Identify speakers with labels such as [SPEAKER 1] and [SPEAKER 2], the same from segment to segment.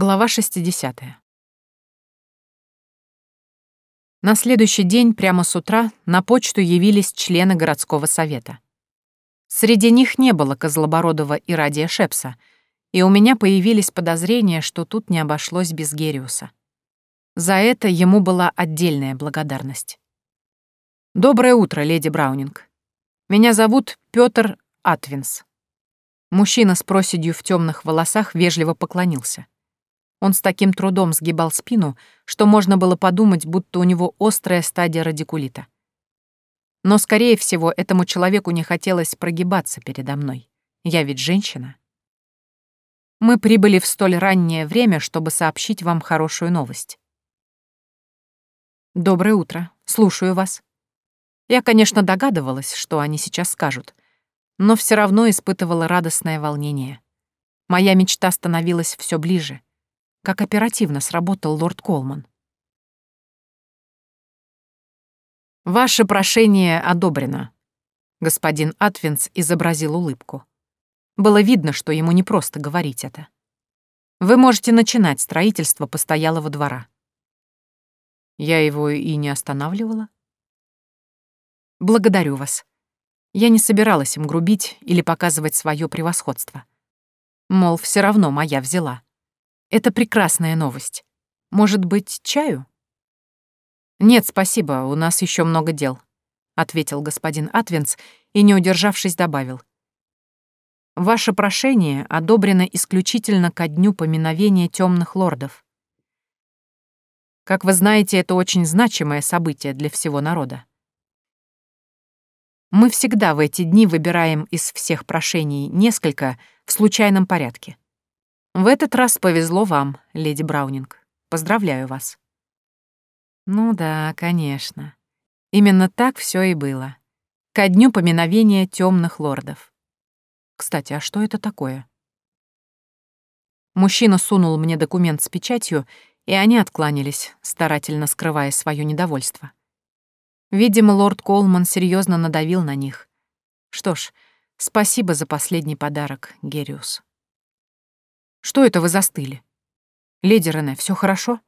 [SPEAKER 1] Глава 60. На следующий день, прямо с утра, на почту явились члены городского совета. Среди них не было Козлобородова и Радия Шепса, и у меня появились подозрения, что тут не обошлось без Гериуса. За это ему была отдельная благодарность. «Доброе утро, леди Браунинг. Меня зовут Пётр Атвинс». Мужчина с проседью в темных волосах вежливо поклонился. Он с таким трудом сгибал спину, что можно было подумать, будто у него острая стадия радикулита. Но, скорее всего, этому человеку не хотелось прогибаться передо мной. Я ведь женщина. Мы прибыли в столь раннее время, чтобы сообщить вам хорошую новость. Доброе утро. Слушаю вас. Я, конечно, догадывалась, что они сейчас скажут, но все равно испытывала радостное волнение. Моя мечта становилась все ближе — как оперативно сработал лорд Колман. «Ваше прошение одобрено», — господин Атвинс изобразил улыбку. Было видно, что ему не просто говорить это. «Вы можете начинать строительство постоялого двора». Я его и не останавливала. «Благодарю вас. Я не собиралась им грубить или показывать свое превосходство. Мол, все равно моя взяла. Это прекрасная новость. Может быть, чаю? Нет, спасибо, у нас еще много дел, ответил господин Атвинс и, не удержавшись, добавил. Ваше прошение одобрено исключительно ко дню поминовения темных лордов. Как вы знаете, это очень значимое событие для всего народа. Мы всегда в эти дни выбираем из всех прошений несколько в случайном порядке. В этот раз повезло вам, леди Браунинг. Поздравляю вас. Ну да, конечно. Именно так все и было. Ко дню поминовения темных лордов. Кстати, а что это такое? Мужчина сунул мне документ с печатью, и они откланялись, старательно скрывая свое недовольство. Видимо, лорд Колман серьезно надавил на них. Что ж, спасибо за последний подарок, Гериус. Что это вы застыли? Леди Рене, все хорошо?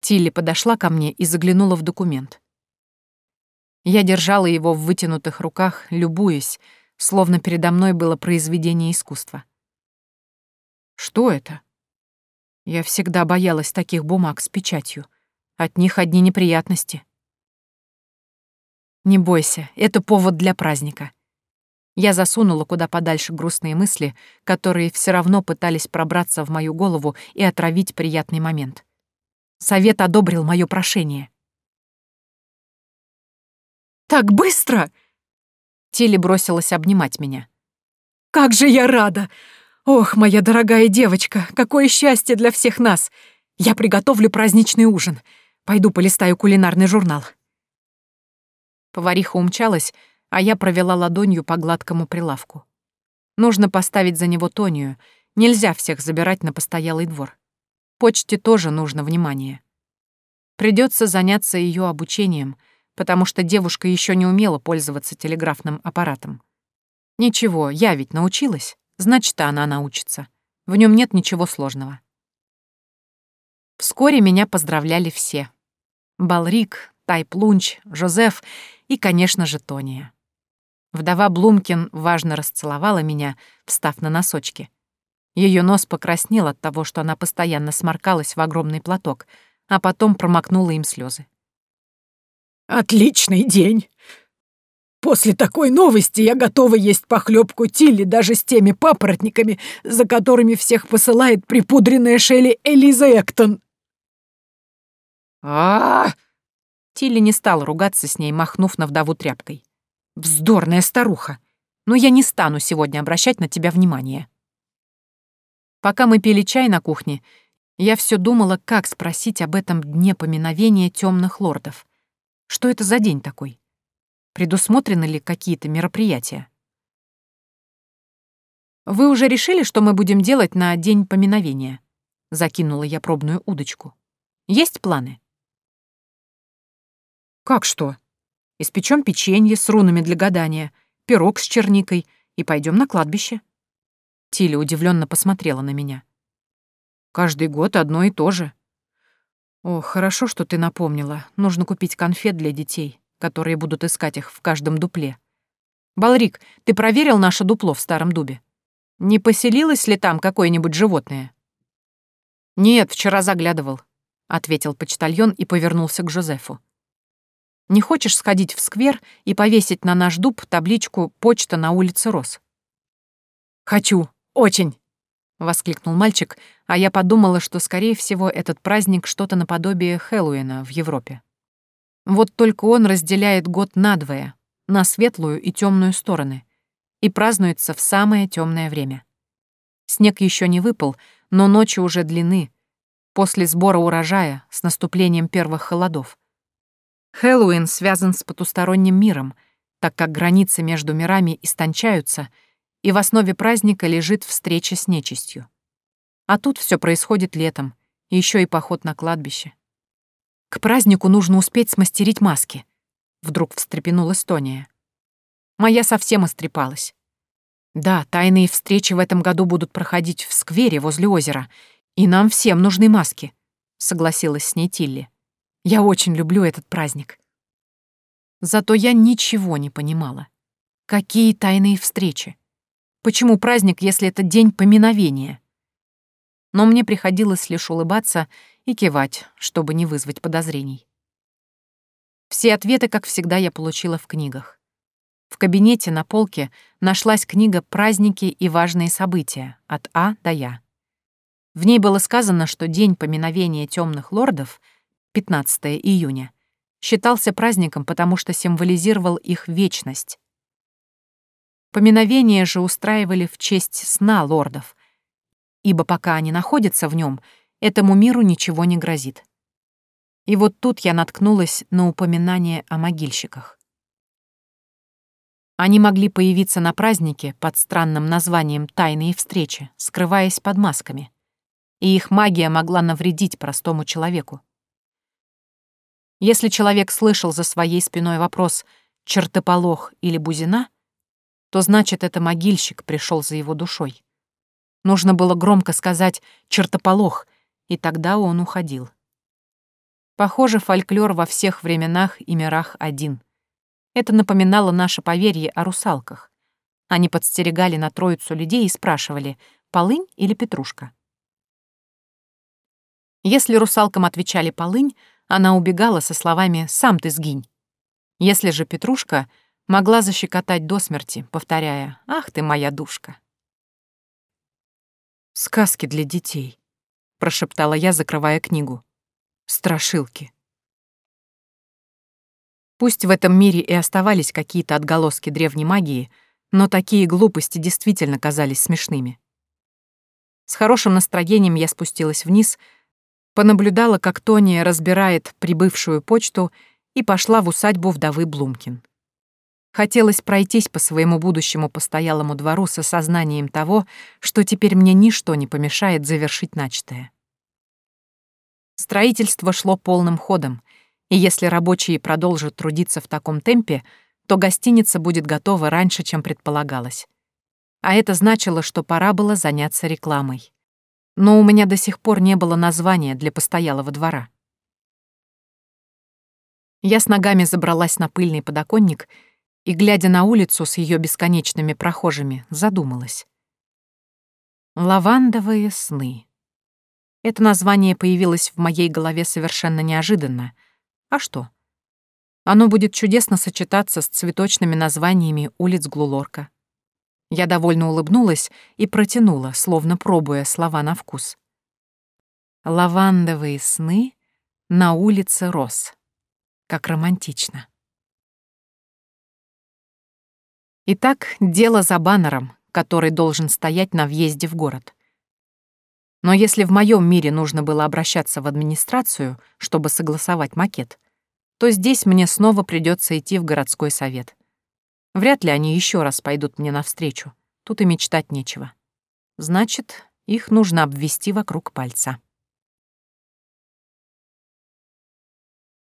[SPEAKER 1] Тилли подошла ко мне и заглянула в документ. Я держала его в вытянутых руках, любуясь, словно передо мной было произведение искусства. Что это? Я всегда боялась таких бумаг с печатью. От них одни неприятности. Не бойся, это повод для праздника. Я засунула куда подальше грустные мысли, которые все равно пытались пробраться в мою голову и отравить приятный момент. Совет одобрил мое прошение. «Так быстро!» Тилли бросилась обнимать меня. «Как же я рада! Ох, моя дорогая девочка, какое счастье для всех нас! Я приготовлю праздничный ужин. Пойду полистаю кулинарный журнал». Повариха умчалась, а я провела ладонью по гладкому прилавку. Нужно поставить за него Тонию, нельзя всех забирать на постоялый двор. Почте тоже нужно внимание. Придется заняться ее обучением, потому что девушка еще не умела пользоваться телеграфным аппаратом. Ничего, я ведь научилась, значит, она научится. В нем нет ничего сложного. Вскоре меня поздравляли все. Балрик, Тайплунч, Жозеф и, конечно же, Тония. Вдова Блумкин важно расцеловала меня, встав на носочки. Ее нос покраснел от того, что она постоянно сморкалась в огромный платок, а потом промокнула им слезы.
[SPEAKER 2] «Отличный день! После такой новости я готова есть похлебку Тилли даже с теми папоротниками, за которыми всех посылает припудренная Шелли Элиза Эктон!»
[SPEAKER 1] а, -а, -а Тилли не стал ругаться с ней, махнув на вдову тряпкой. Вздорная старуха. Но я не стану сегодня обращать на тебя внимание. Пока мы пили чай на кухне, я все думала, как спросить об этом дне поминовения темных лордов. Что это за день такой? Предусмотрены ли какие-то мероприятия? «Вы уже решили, что мы будем делать на день поминовения?» Закинула я пробную удочку. «Есть планы?» «Как что?» Испечем печенье с рунами для гадания, пирог с черникой и пойдем на кладбище. Тиля удивленно посмотрела на меня. Каждый год одно и то же. О, хорошо, что ты напомнила. Нужно купить конфет для детей, которые будут искать их в каждом дупле. Балрик, ты проверил наше дупло в старом дубе? Не поселилось ли там какое-нибудь животное? Нет, вчера заглядывал, ответил почтальон и повернулся к Жозефу. Не хочешь сходить в сквер и повесить на наш дуб табличку «Почта на улице Рос»?» «Хочу, очень!» — воскликнул мальчик, а я подумала, что, скорее всего, этот праздник что-то наподобие Хэллоуина в Европе. Вот только он разделяет год надвое, на светлую и темную стороны, и празднуется в самое темное время. Снег еще не выпал, но ночи уже длины, после сбора урожая с наступлением первых холодов. Хэллоуин связан с потусторонним миром, так как границы между мирами истончаются, и в основе праздника лежит встреча с нечистью. А тут все происходит летом, еще и поход на кладбище. К празднику нужно успеть смастерить маски. Вдруг встрепенулась Тония. Моя совсем истрепалась. Да, тайные встречи в этом году будут проходить в сквере возле озера, и нам всем нужны маски, согласилась с ней Тилли. Я очень люблю этот праздник. Зато я ничего не понимала. Какие тайные встречи? Почему праздник, если это день поминовения? Но мне приходилось лишь улыбаться и кивать, чтобы не вызвать подозрений. Все ответы, как всегда, я получила в книгах. В кабинете на полке нашлась книга «Праздники и важные события» от А до Я. В ней было сказано, что день поминовения темных лордов — 15 июня, считался праздником, потому что символизировал их вечность. Поминовения же устраивали в честь сна лордов, ибо пока они находятся в нем, этому миру ничего не грозит. И вот тут я наткнулась на упоминание о могильщиках. Они могли появиться на празднике под странным названием «тайные встречи», скрываясь под масками. И их магия могла навредить простому человеку. Если человек слышал за своей спиной вопрос «чертополох» или «бузина», то значит, это могильщик пришел за его душой. Нужно было громко сказать «чертополох», и тогда он уходил. Похоже, фольклор во всех временах и мирах один. Это напоминало наше поверье о русалках. Они подстерегали на троицу людей и спрашивали, полынь или петрушка. Если русалкам отвечали полынь, она убегала со словами «сам ты сгинь». Если же Петрушка могла защекотать до смерти, повторяя «ах ты моя душка». «Сказки для детей», — прошептала я, закрывая книгу. «Страшилки». Пусть в этом мире и оставались какие-то отголоски древней магии, но такие глупости действительно казались смешными. С хорошим настроением я спустилась вниз — Понаблюдала, как Тония разбирает прибывшую почту и пошла в усадьбу вдовы Блумкин. Хотелось пройтись по своему будущему постоялому двору с осознанием того, что теперь мне ничто не помешает завершить начатое. Строительство шло полным ходом, и если рабочие продолжат трудиться в таком темпе, то гостиница будет готова раньше, чем предполагалось. А это значило, что пора было заняться рекламой но у меня до сих пор не было названия для постоялого двора. Я с ногами забралась на пыльный подоконник и, глядя на улицу с ее бесконечными прохожими, задумалась. «Лавандовые сны». Это название появилось в моей голове совершенно неожиданно. А что? Оно будет чудесно сочетаться с цветочными названиями улиц Глулорка. Я довольно улыбнулась и протянула, словно пробуя слова на вкус. «Лавандовые сны на улице Рос». Как романтично. Итак, дело за баннером, который должен стоять на въезде в город. Но если в моем мире нужно было обращаться в администрацию, чтобы согласовать макет, то здесь мне снова придется идти в городской совет. Вряд ли они еще раз пойдут мне навстречу. Тут и мечтать нечего. Значит, их нужно обвести вокруг пальца.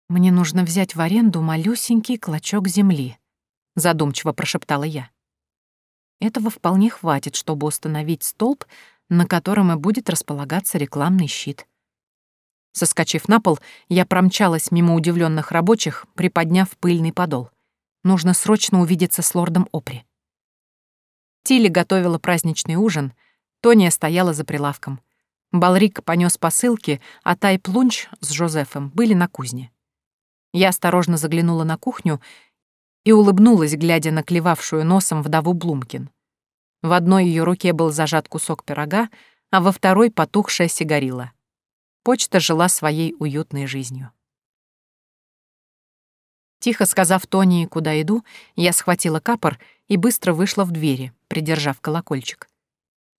[SPEAKER 1] «Мне нужно взять в аренду малюсенький клочок земли», — задумчиво прошептала я. «Этого вполне хватит, чтобы установить столб на котором и будет располагаться рекламный щит. Соскочив на пол, я промчалась мимо удивленных рабочих, приподняв пыльный подол. Нужно срочно увидеться с лордом Опри. Тилли готовила праздничный ужин, Тония стояла за прилавком. Балрик понес посылки, а Тай Плунч с Жозефом были на кузне. Я осторожно заглянула на кухню и улыбнулась, глядя на клевавшую носом вдову Блумкин. В одной ее руке был зажат кусок пирога, а во второй — потухшая сигарила. Почта жила своей уютной жизнью. Тихо сказав Тони, куда иду, я схватила капор и быстро вышла в двери, придержав колокольчик.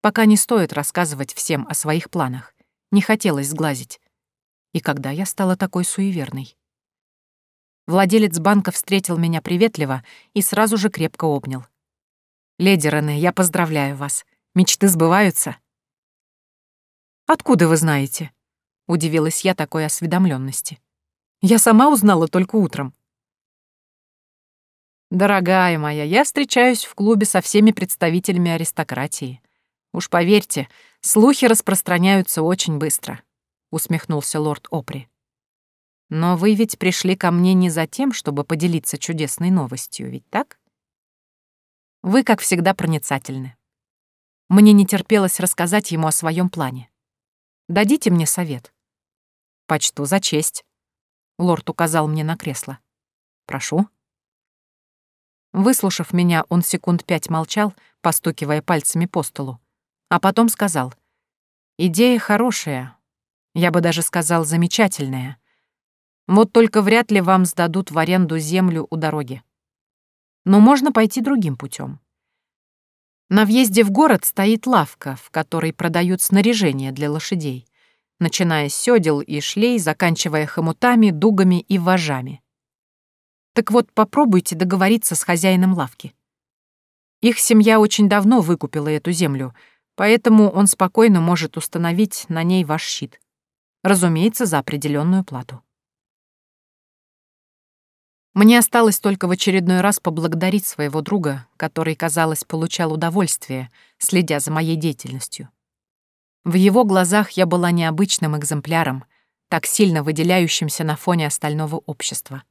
[SPEAKER 1] Пока не стоит рассказывать всем о своих планах. Не хотелось сглазить. И когда я стала такой суеверной? Владелец банка встретил меня приветливо и сразу же крепко обнял. «Леди Рене, я поздравляю вас. Мечты сбываются?» «Откуда вы знаете?» — удивилась я такой осведомленности. «Я сама узнала только утром». «Дорогая моя, я встречаюсь в клубе со всеми представителями аристократии. Уж поверьте, слухи распространяются очень быстро», — усмехнулся лорд Опри. «Но вы ведь пришли ко мне не за тем, чтобы поделиться чудесной новостью, ведь так?» Вы, как всегда, проницательны. Мне не терпелось рассказать ему о своем плане. Дадите мне совет. Почту за честь. Лорд указал мне на кресло. Прошу. Выслушав меня, он секунд пять молчал, постукивая пальцами по столу, а потом сказал. «Идея хорошая, я бы даже сказал, замечательная. Вот только вряд ли вам сдадут в аренду землю у дороги. Но можно пойти другим путем. На въезде в город стоит лавка, в которой продают снаряжение для лошадей, начиная с сёдел и шлей, заканчивая хомутами, дугами и вожами. Так вот, попробуйте договориться с хозяином лавки. Их семья очень давно выкупила эту землю, поэтому он спокойно может установить на ней ваш щит. Разумеется, за определенную плату. Мне осталось только в очередной раз поблагодарить своего друга, который, казалось, получал удовольствие, следя за моей деятельностью. В его глазах я была необычным экземпляром, так сильно выделяющимся на фоне остального общества.